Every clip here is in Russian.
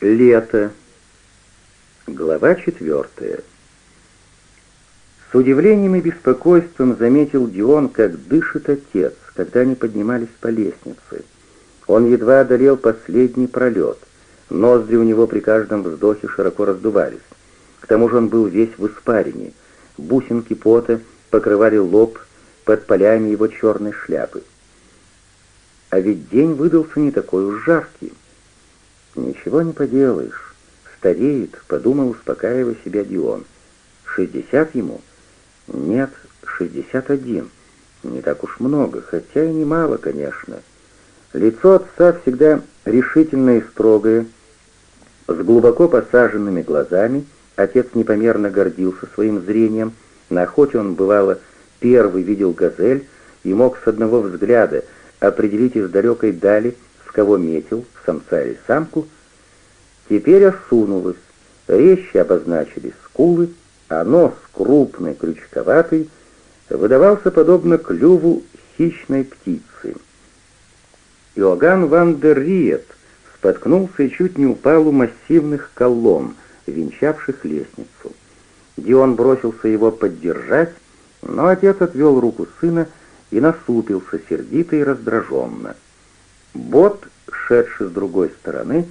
Лето. Глава четвертая. С удивлением и беспокойством заметил Дион, как дышит отец, когда они поднимались по лестнице. Он едва одолел последний пролет. Ноздри у него при каждом вздохе широко раздувались. К тому же он был весь в испарине. Бусинки пота покрывали лоб под полями его черной шляпы. А ведь день выдался не такой уж жаркий. «Ничего не поделаешь. Стареет», — подумал, успокаивая себя Дион. «Шестьдесят ему?» «Нет, шестьдесят один. Не так уж много, хотя и немало, конечно». Лицо отца всегда решительное и строгое, с глубоко посаженными глазами, отец непомерно гордился своим зрением, на охоте он, бывало, первый видел газель и мог с одного взгляда определить из далекой дали, с кого метил, самца или самку, теперь осунулось, резче обозначились скулы, а нос, крупный, крючковатый, выдавался подобно клюву хищной птицы. Иоганн ван дер Риет споткнулся и чуть не упал у массивных колонн, венчавших лестницу. Дион бросился его поддержать, но отец отвел руку сына и насупился сердито и раздраженно. Бот, шедший с другой стороны,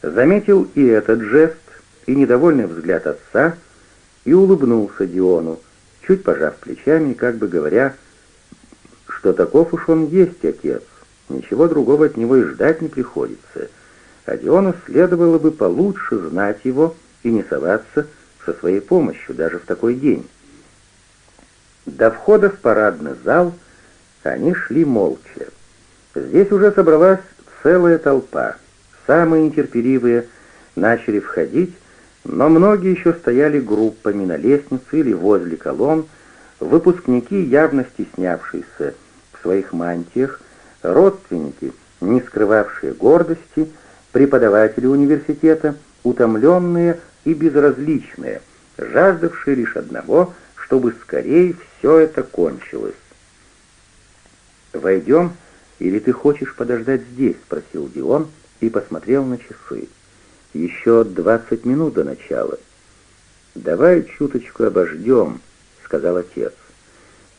заметил и этот жест, и недовольный взгляд отца, и улыбнулся Диону, чуть пожав плечами, как бы говоря, что таков уж он есть отец, Ничего другого от него и ждать не приходится. А Диону следовало бы получше знать его и не соваться со своей помощью даже в такой день. До входа в парадный зал они шли молча. Здесь уже собралась целая толпа. Самые нетерпеливые начали входить, но многие еще стояли группами на лестнице или возле колонн, выпускники, явно стеснявшиеся в своих мантиях, родственники, не скрывавшие гордости, преподаватели университета, утомленные и безразличные, жаждавшие лишь одного, чтобы скорее все это кончилось. «Войдем, или ты хочешь подождать здесь?» — спросил Дион и посмотрел на часы. «Еще двадцать минут до начала». «Давай чуточку обождем», — сказал отец.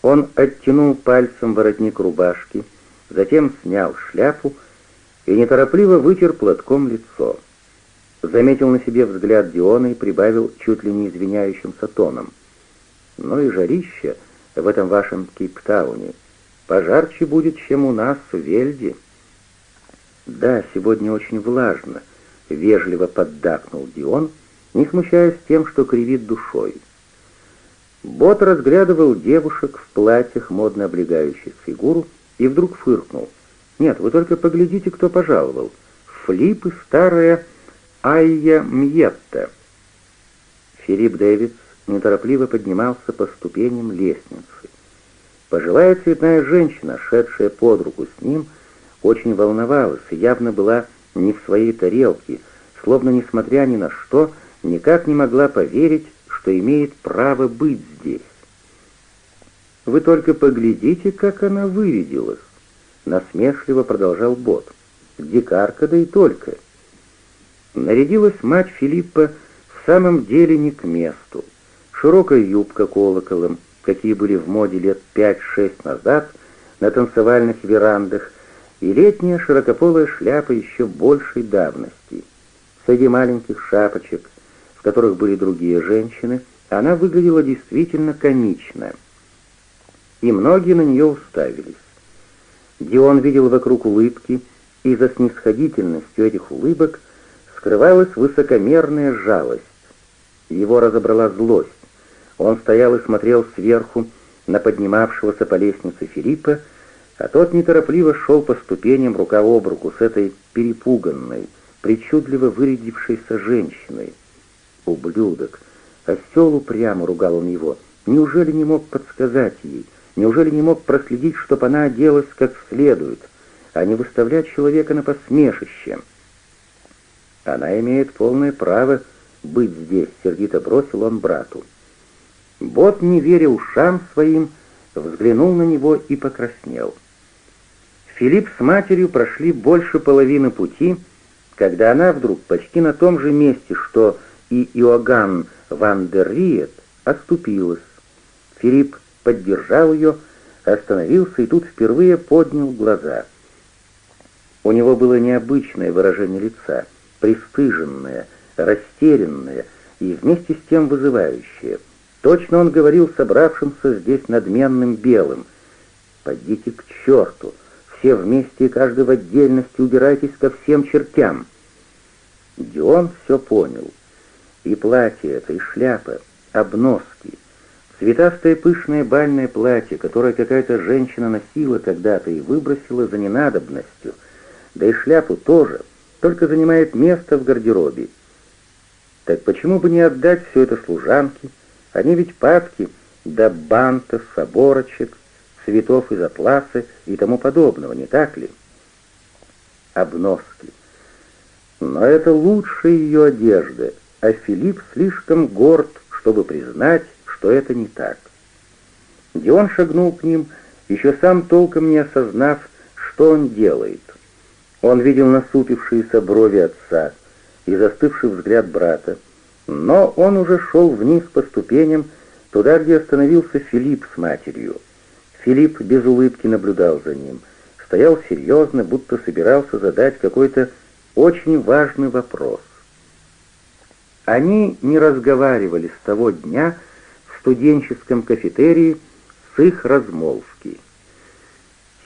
Он оттянул пальцем воротник рубашки, затем снял шляпу и неторопливо вытер платком лицо. Заметил на себе взгляд Диона и прибавил чуть ли не извиняющимся тоном. «Ну и жарище в этом вашем Кейптауне. Пожарче будет, чем у нас в Вельде». «Да, сегодня очень влажно», — вежливо поддакнул Дион, не смущаясь тем, что кривит душой. Бот разглядывал девушек в платьях, модно облегающих фигуру, и вдруг фыркнул. «Нет, вы только поглядите, кто пожаловал. Флип и старая Айя Мьетта». Филипп Дэвидс неторопливо поднимался по ступеням лестницы. Пожилая цветная женщина, шедшая под руку с ним, очень волновалась и явно была не в своей тарелке, словно, несмотря ни на что, никак не могла поверить, что имеет право быть здесь. Вы только поглядите, как она вырядилась, насмешливо продолжал Бот. Дикарка да и только. Нарядилась мать Филиппа в самом деле не к месту. Широкая юбка колоколом, какие были в моде лет пять-шесть назад на танцевальных верандах, и летняя широкополая шляпа еще большей давности. Среди маленьких шапочек, в которых были другие женщины, она выглядела действительно комично — и многие на нее уставились. Дион видел вокруг улыбки, и за снисходительностью этих улыбок скрывалась высокомерная жалость. Его разобрала злость. Он стоял и смотрел сверху на поднимавшегося по лестнице Филиппа, а тот неторопливо шел по ступеням рука об руку с этой перепуганной, причудливо вырядившейся женщиной. «Ублюдок!» Осел упрямо ругал он его. Неужели не мог подсказать ей? Неужели не мог проследить, чтобы она оделась как следует, а не выставлять человека на посмешище? Она имеет полное право быть здесь, сердито бросил он брату. Бот, не веря ушам своим, взглянул на него и покраснел. Филипп с матерью прошли больше половины пути, когда она вдруг почти на том же месте, что и Иоганн ван дер Риет, оступилась. Филипп поддержал ее, остановился и тут впервые поднял глаза. У него было необычное выражение лица, пристыженное, растерянное и вместе с тем вызывающее. Точно он говорил собравшимся здесь надменным белым. «Пойдите к черту! Все вместе и каждый в отдельности убирайтесь ко всем чертям!» Дион все понял. И платье это, и шляпа, обноски, цветастое пышное бальное платье, которое какая-то женщина носила когда-то и выбросила за ненадобностью, да и шляпу тоже, только занимает место в гардеробе. Так почему бы не отдать все это служанке? Они ведь падки до бантов, оборочек, цветов из атласа и тому подобного, не так ли? Обноски. Но это лучшая ее одежда, а Филипп слишком горд, чтобы признать, что это не так. Дион шагнул к ним, еще сам толком не осознав, что он делает. Он видел насупившиеся брови отца и застывший взгляд брата, но он уже шел вниз по ступеням, туда, где остановился Филипп с матерью. Филипп без улыбки наблюдал за ним, стоял серьезно, будто собирался задать какой-то очень важный вопрос. Они не разговаривали с того дня в студенческом кафетерии с их размолвки.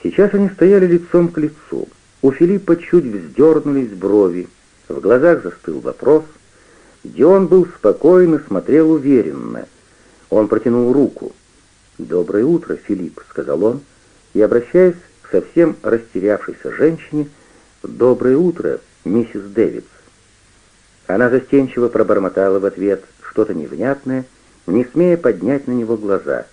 Сейчас они стояли лицом к лицу. У Филиппа чуть вздернулись брови, в глазах застыл вопрос. Дион был спокоен и смотрел уверенно. Он протянул руку. «Доброе утро, Филипп», — сказал он, и, обращаясь к совсем растерявшейся женщине, «Доброе утро, миссис Дэвидс». Она застенчиво пробормотала в ответ что-то невнятное, не смея поднять на него глаза.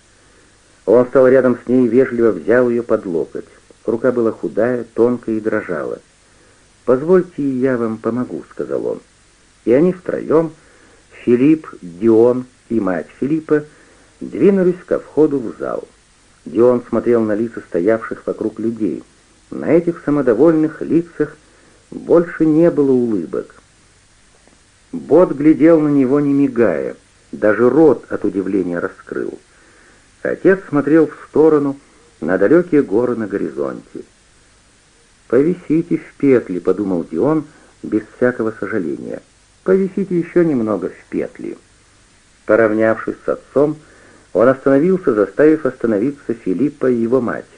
Он стал рядом с ней и вежливо взял ее под локоть. Рука была худая, тонкая и дрожала. «Позвольте, я вам помогу», — сказал он. И они втроем, Филипп, Дион и мать Филиппа, двинулись ко входу в зал. Дион смотрел на лица стоявших вокруг людей. На этих самодовольных лицах больше не было улыбок. Бот глядел на него, не мигая, даже рот от удивления раскрыл. Отец смотрел в сторону, на далекие горы на горизонте. «Повисите в петли», — подумал Дион без всякого сожаления. «Повисите еще немного в петли». Поравнявшись с отцом, он остановился, заставив остановиться Филиппа и его мать.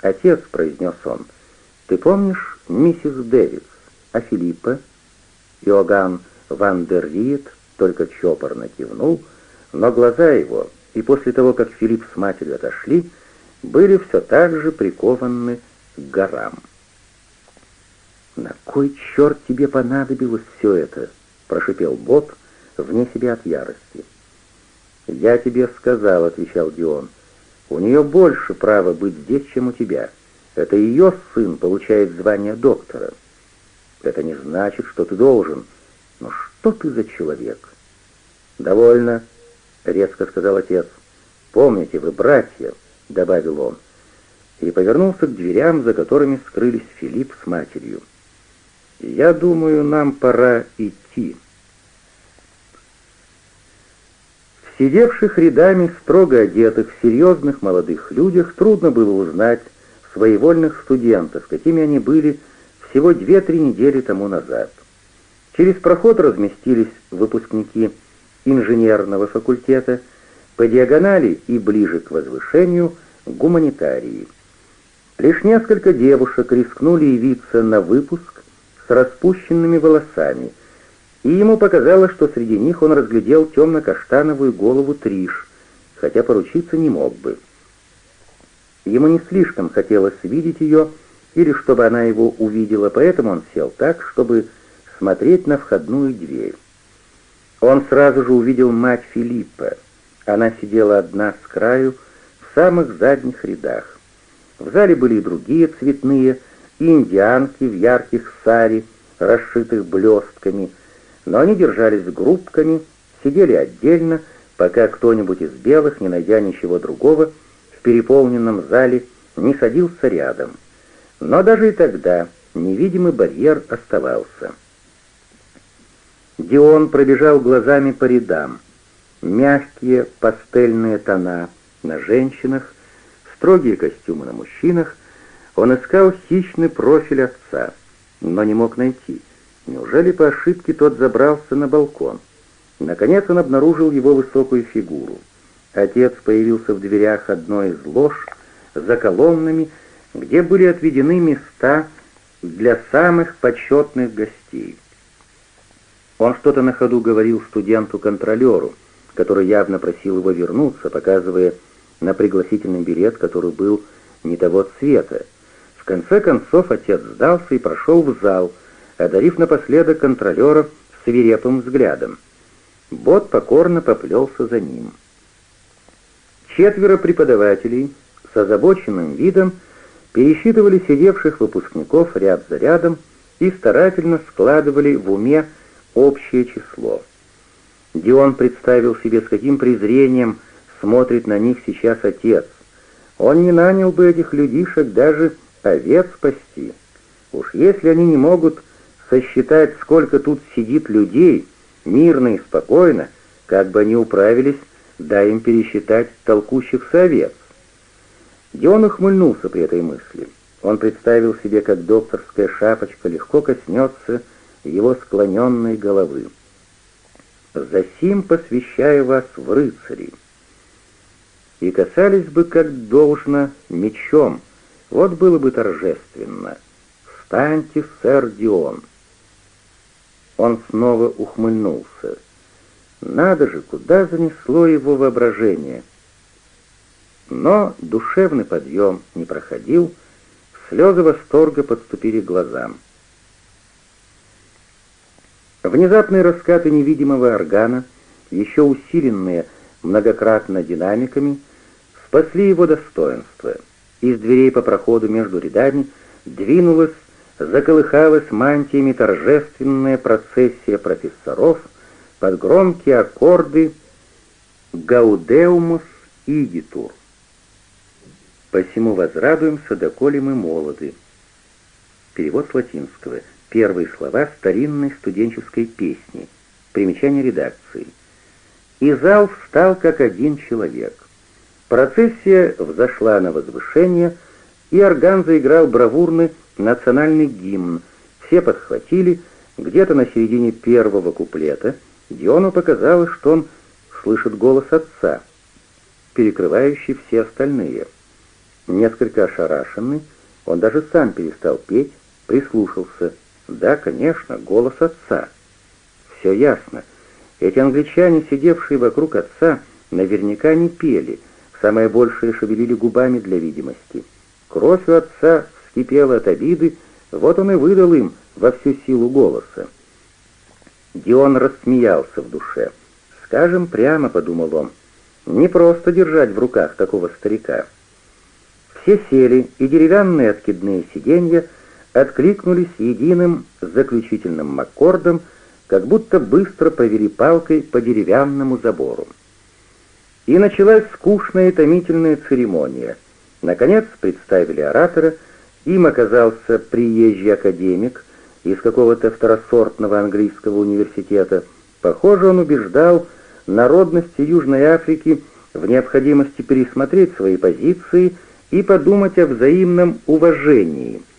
«Отец», — произнес он, — «ты помнишь миссис Дэвидс, а Филиппа?» Иоганн Ван дер Риет только чопорно кивнул, но глаза его, и после того, как Филипп с матерью отошли, были все так же прикованы к горам. «На кой черт тебе понадобилось все это?» — прошипел Боб вне себя от ярости. «Я тебе сказал», — отвечал Дион, — «у нее больше права быть здесь, чем у тебя. Это ее сын получает звание доктора. Это не значит, что ты должен. Но что ты за человек?» «Довольно», — резко сказал отец. «Помните, вы братья» добавил он, и повернулся к дверям, за которыми скрылись Филипп с матерью. «Я думаю, нам пора идти». В сидевших рядами строго одетых, серьезных молодых людях трудно было узнать своевольных студентов, какими они были всего две-три недели тому назад. Через проход разместились выпускники инженерного факультета, по диагонали и ближе к возвышению гуманитарии. Лишь несколько девушек рискнули явиться на выпуск распущенными волосами, и ему показалось, что среди них он разглядел темно-каштановую голову Триш, хотя поручиться не мог бы. Ему не слишком хотелось видеть ее, или чтобы она его увидела, поэтому он сел так, чтобы смотреть на входную дверь. Он сразу же увидел мать Филиппа — она сидела одна с краю, в самых задних рядах. В зале были и другие цветные, индианки в ярких сари, расшитых блестками, но они держались группками, сидели отдельно, пока кто-нибудь из белых, не найдя ничего другого, в переполненном зале не садился рядом. Но даже и тогда невидимый барьер оставался. Дион пробежал глазами по рядам. Мягкие пастельные тона на женщинах, строгие костюмы на мужчинах. Он искал хищный профиль отца, но не мог найти. Неужели по ошибке тот забрался на балкон? Наконец он обнаружил его высокую фигуру. Отец появился в дверях одной из лож за колоннами, где были отведены места для самых почетных гостей. Он что-то на ходу говорил студенту-контролеру, который явно просил его вернуться, показывая на пригласительный билет, который был не того цвета. В конце концов отец сдался и прошел в зал, одарив напоследок контролера свирепым взглядом. Бот покорно поплелся за ним. Четверо преподавателей с озабоченным видом пересчитывали сидевших выпускников ряд за рядом и старательно складывали в уме общее число. Дион представил себе, с каким презрением смотрит на них сейчас отец. Он не нанял бы этих людишек даже овец спасти. Уж если они не могут сосчитать, сколько тут сидит людей, мирно и спокойно, как бы они управились, дай им пересчитать толкущихся овец. Дион ухмыльнулся при этой мысли. Он представил себе, как докторская шапочка легко коснется его склоненной головы. «Засим посвящаю вас в рыцари». И касались бы, как должно, мечом. Вот было бы торжественно. «Встаньте, сэр Дион!» Он снова ухмыльнулся. Надо же, куда занесло его воображение. Но душевный подъем не проходил, слезы восторга подступили к глазам. Внезапные раскаты невидимого органа, еще усиленные многократно динамиками, спасли его достоинство. Из дверей по проходу между рядами двинулась, заколыхалась мантиями торжественная процессия профессоров под громкие аккорды «Гаудеумус игитур». «Посему возрадуемся, доколе мы молоды». Перевод с латинского – Первые слова старинной студенческой песни. Примечание редакции. И зал встал как один человек. Процессия взошла на возвышение, и орган заиграл бравурный национальный гимн. Все подхватили, где-то на середине первого куплета Диону показалось, что он слышит голос отца, перекрывающий все остальные. Несколько ошарашенный, он даже сам перестал петь, прислушался — да, конечно, голос отца. Все ясно. Эти англичане, сидевшие вокруг отца, наверняка не пели, самое большее шевелили губами для видимости. Кровь у отца вскипела от обиды, вот он и выдал им во всю силу голоса. Дион рассмеялся в душе. «Скажем прямо», — подумал он, — «не просто держать в руках такого старика». Все сели, и деревянные откидные сиденья — откликнулись единым заключительным аккордом, как будто быстро провели палкой по деревянному забору. И началась скучная и томительная церемония. Наконец представили оратора, им оказался приезжий академик из какого-то второсортного английского университета. Похоже, он убеждал народности Южной Африки в необходимости пересмотреть свои позиции и подумать о взаимном уважении –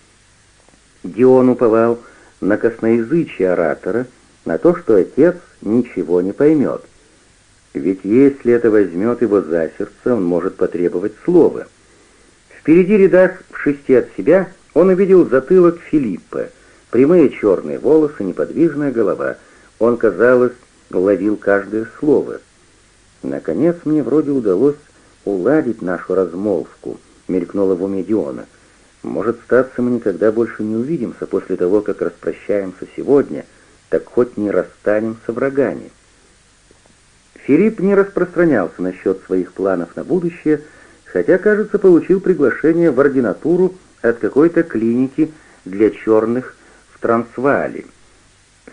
Дион уповал на косноязычие оратора, на то, что отец ничего не поймет. Ведь если это возьмет его за сердце, он может потребовать слова. Впереди рядах в шести от себя он увидел затылок Филиппа, прямые черные волосы, неподвижная голова. Он, казалось, ловил каждое слово. «Наконец мне вроде удалось уладить нашу размолвку», — мелькнуло в уме Диона — может, статься мы никогда больше не увидимся после того, как распрощаемся сегодня, так хоть не расстанемся врагами. Филипп не распространялся насчет своих планов на будущее, хотя, кажется, получил приглашение в ординатуру от какой-то клиники для черных в Трансваале.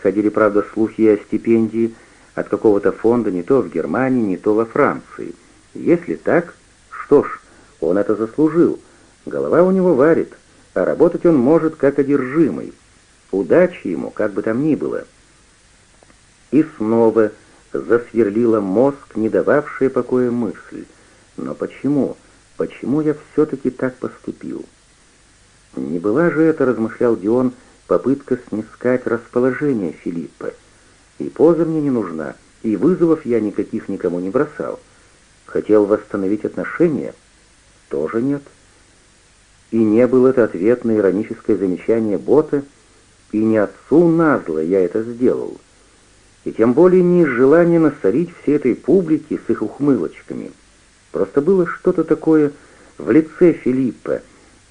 Ходили, правда, слухи о стипендии от какого-то фонда не то в Германии, не то во Франции. Если так, что ж, он это заслужил — Голова у него варит, а работать он может как одержимый. Удачи ему, как бы там ни было. И снова засверлила мозг, не дававшая покоя мысль. Но почему? Почему я все-таки так поступил? Не была же это, размышлял Дион, попытка снискать расположение Филиппа. И поза мне не нужна, и вызовов я никаких никому не бросал. Хотел восстановить отношения? Тоже нет. И не был это ответ на ироническое замечание Бота, и не отцу назло я это сделал. И тем более не из желания насорить всей этой публике с их ухмылочками. Просто было что-то такое в лице Филиппа,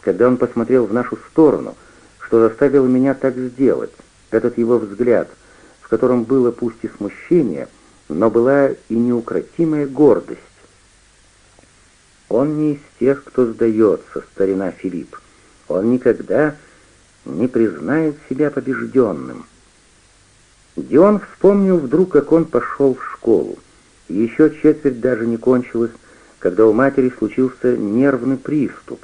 когда он посмотрел в нашу сторону, что заставило меня так сделать. Этот его взгляд, в котором было пусть и смущение, но была и неукротимая гордость. Он не из тех, кто сдается, старина Филипп. Он никогда не признает себя побежденным. Дион вспомнил вдруг, как он пошел в школу. Еще четверть даже не кончилась, когда у матери случился нервный приступ.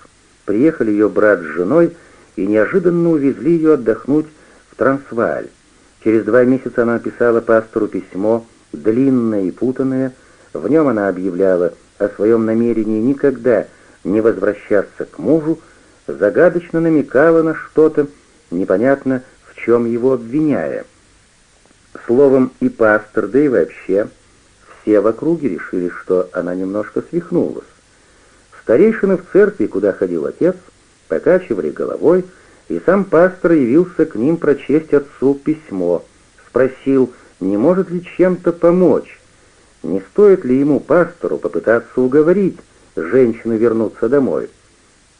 Приехали ее брат с женой и неожиданно увезли ее отдохнуть в Трансвааль. Через два месяца она писала пастору письмо, длинное и путанное. В нем она объявляла о своем намерении никогда не возвращаться к мужу, загадочно намекала на что-то, непонятно в чем его обвиняя. Словом, и пастор, да и вообще, все в округе решили, что она немножко свихнулась. Старейшины в церкви, куда ходил отец, покачивали головой, и сам пастор явился к ним прочесть отцу письмо, спросил, не может ли чем-то помочь, не стоит ли ему, пастору, попытаться уговорить женщину вернуться домой.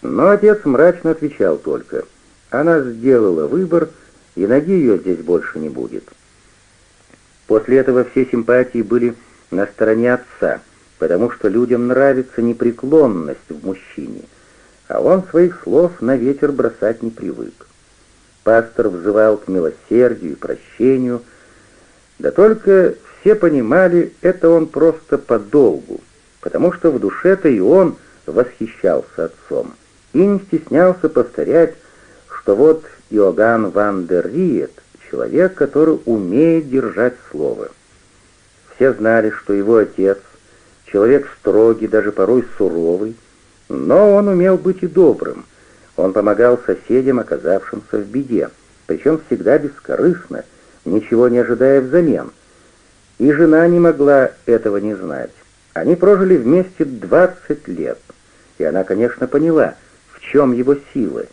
Но отец мрачно отвечал только, она сделала выбор, и ноги ее здесь больше не будет. После этого все симпатии были на стороне отца, потому что людям нравится непреклонность в мужчине, а он своих слов на ветер бросать не привык. Пастор взывал к милосердию и прощению, да только все понимали, это он просто подолгу, потому что в душе-то и он восхищался отцом и не стеснялся повторять, что вот Иоганн ван дер Риет человек, который умеет держать слово. Все знали, что его отец — человек строгий, даже порой суровый, но он умел быть и добрым. Он помогал соседям, оказавшимся в беде, причем всегда бескорыстно, ничего не ожидая взамен. И жена не могла этого не знать. Они прожили вместе 20 лет, и она, конечно, поняла, в чем его силы.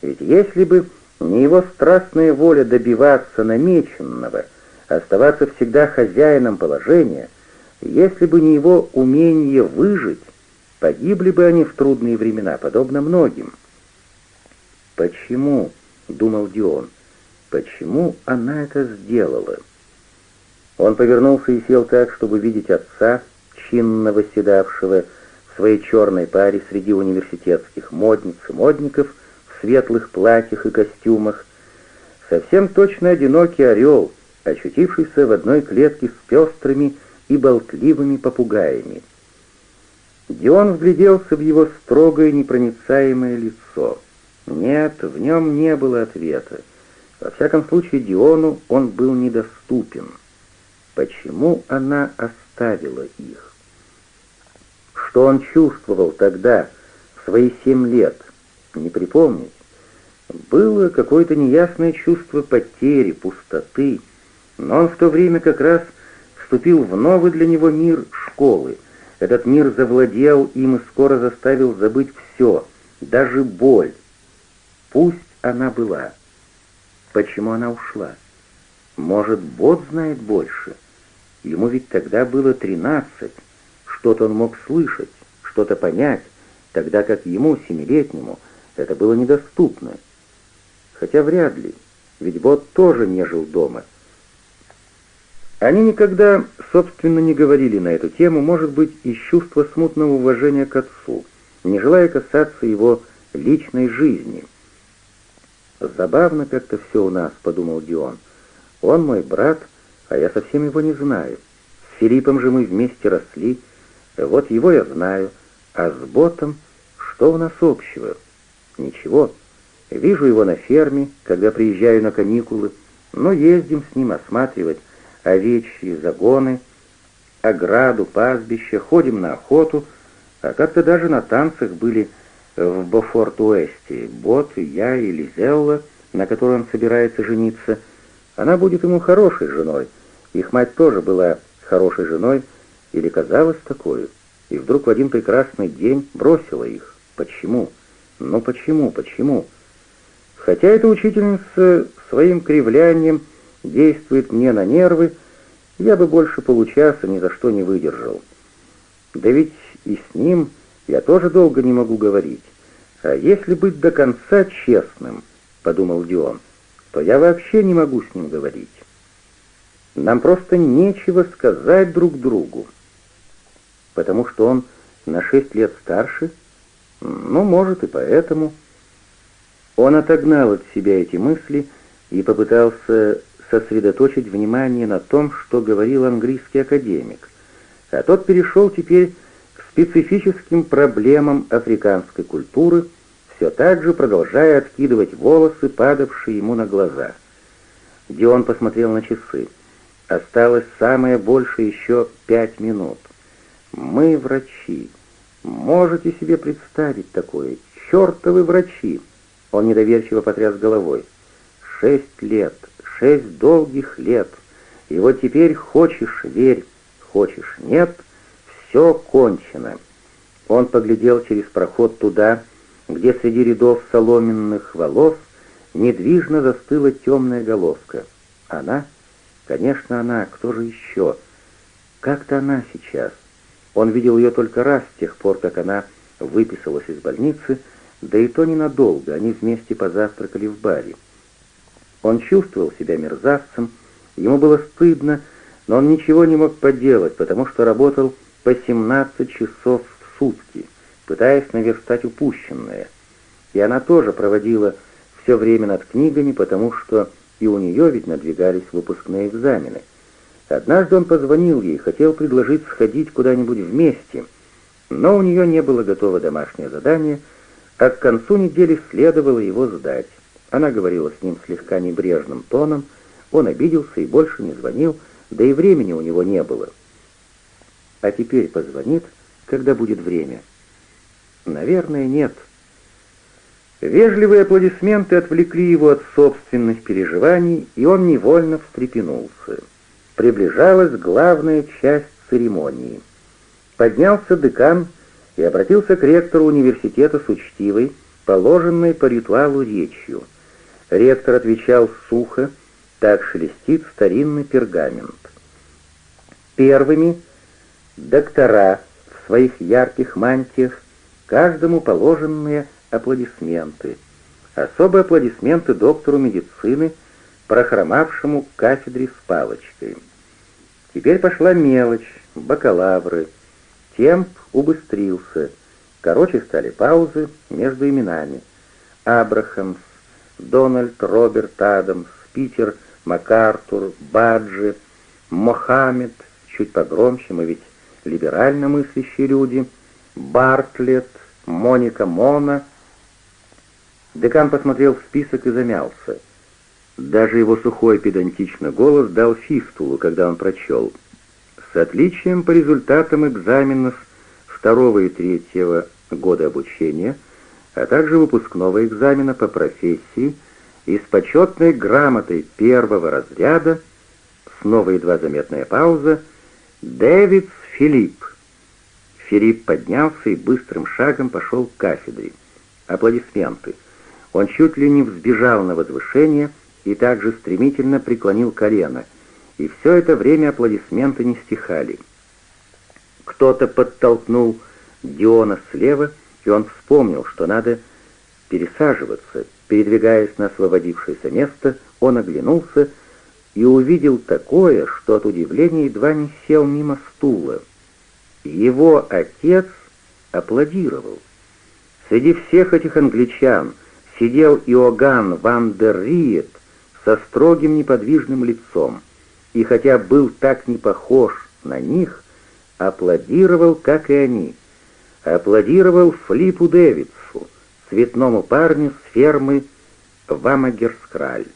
Ведь если бы не его страстная воля добиваться намеченного, оставаться всегда хозяином положения, если бы не его умение выжить, погибли бы они в трудные времена, подобно многим. «Почему?» — думал Дион. «Почему она это сделала?» Он повернулся и сел так, чтобы видеть отца, чинно восседавшего в своей черной паре среди университетских модниц и модников — светлых платьях и костюмах, совсем точно одинокий орел, очутившийся в одной клетке с пестрыми и болтливыми попугаями. Дион вгляделся в его строгое непроницаемое лицо. Нет, в нем не было ответа. Во всяком случае, Диону он был недоступен. Почему она оставила их? Что он чувствовал тогда, в свои семь лет? Не припомнить. Было какое-то неясное чувство потери, пустоты, но он в то время как раз вступил в новый для него мир школы. Этот мир завладел им и скоро заставил забыть все, даже боль. Пусть она была. Почему она ушла? Может, Бот знает больше? Ему ведь тогда было тринадцать. Что-то он мог слышать, что-то понять, тогда как ему, семилетнему, это было недоступно хотя вряд ли, ведь Бот тоже не жил дома. Они никогда, собственно, не говорили на эту тему, может быть, из чувства смутного уважения к отцу, не желая касаться его личной жизни. «Забавно как-то все у нас», — подумал Дион. «Он мой брат, а я совсем его не знаю. С Филиппом же мы вместе росли, вот его я знаю, а с Ботом что у нас общего? Ничего». Вижу его на ферме, когда приезжаю на каникулы, но ездим с ним осматривать овечьи загоны, ограду, пастбище, ходим на охоту, а как-то даже на танцах были в Бофорт-Уэсте. Бот, я и Лизелла, на которой он собирается жениться, она будет ему хорошей женой. Их мать тоже была хорошей женой, или казалась такой, и вдруг в один прекрасный день бросила их. Почему? Ну почему, почему? Хотя эта учительница своим кривлянием действует мне на нервы, я бы больше получаса ни за что не выдержал. Да ведь и с ним я тоже долго не могу говорить. А если быть до конца честным, подумал Дион, то я вообще не могу с ним говорить. Нам просто нечего сказать друг другу. Потому что он на шесть лет старше? Ну, может, и поэтому. Он отогнал от себя эти мысли и попытался сосредоточить внимание на том, что говорил английский академик, а тот перешел теперь к специфическим проблемам африканской культуры, все так же продолжая откидывать волосы, падавшие ему на глаза. Дион посмотрел на часы. Осталось самое большее еще пять минут. Мы врачи. Можете себе представить такое? Чертовы врачи! Он недоверчиво потряс головой. Шесть лет, шесть долгих лет. И вот теперь хочешь — верь, хочешь — нет, все кончено. Он поглядел через проход туда, где среди рядов соломенных волос недвижно застыла темная головка. Она? Конечно, она. Кто же еще? Как-то она сейчас. Он видел ее только раз с тех пор, как она выписалась из больницы, да и то ненадолго, они вместе позавтракали в баре. Он чувствовал себя мерзавцем, ему было стыдно, но он ничего не мог поделать, потому что работал по 17 часов в сутки, пытаясь наверстать упущенное. И она тоже проводила все время над книгами, потому что и у нее ведь надвигались выпускные экзамены. Однажды он позвонил ей, хотел предложить сходить куда-нибудь вместе, но у нее не было готово домашнее задание, а к концу недели следовало его сдать. Она говорила с ним слегка небрежным тоном, он обиделся и больше не звонил, да и времени у него не было. А теперь позвонит, когда будет время. Наверное, нет. Вежливые аплодисменты отвлекли его от собственных переживаний, и он невольно встрепенулся. Приближалась главная часть церемонии. Поднялся декан и обратился к ректору университета с учтивой, положенной по ритуалу речью — Ректор отвечал сухо, так шелестит старинный пергамент. Первыми доктора в своих ярких мантиях, каждому положенные аплодисменты. Особые аплодисменты доктору медицины, прохромавшему к кафедре с палочкой. Теперь пошла мелочь, бакалавры. Темп убыстрился. Короче стали паузы между именами. Абрахамс, Дональд, Роберт Адамс, Питер, МакАртур, Баджи, Мохаммед, чуть погромче, мы ведь либерально мыслящие люди, Бартлетт, Моника Мона. Декан посмотрел в список и замялся. Даже его сухой педантичный голос дал фистулу, когда он прочел. С отличием по результатам экзаменов второго и третьего года обучения – а также выпускного экзамена по профессии и с почетной грамотой первого разряда, снова едва заметная пауза, Дэвидс Филипп. Филипп поднялся и быстрым шагом пошел к кафедре. Аплодисменты. Он чуть ли не взбежал на возвышение и также стремительно преклонил колено. И все это время аплодисменты не стихали. Кто-то подтолкнул Диона слева, и он вспомнил, что надо пересаживаться. Передвигаясь на освободившееся место, он оглянулся и увидел такое, что от удивления едва не сел мимо стула. Его отец аплодировал. Среди всех этих англичан сидел Иоганн ван дер Риет со строгим неподвижным лицом, и хотя был так не похож на них, аплодировал, как и они — аплодировал Флипу Дэвидсу, цветному парню с фермы Вамагерскраль.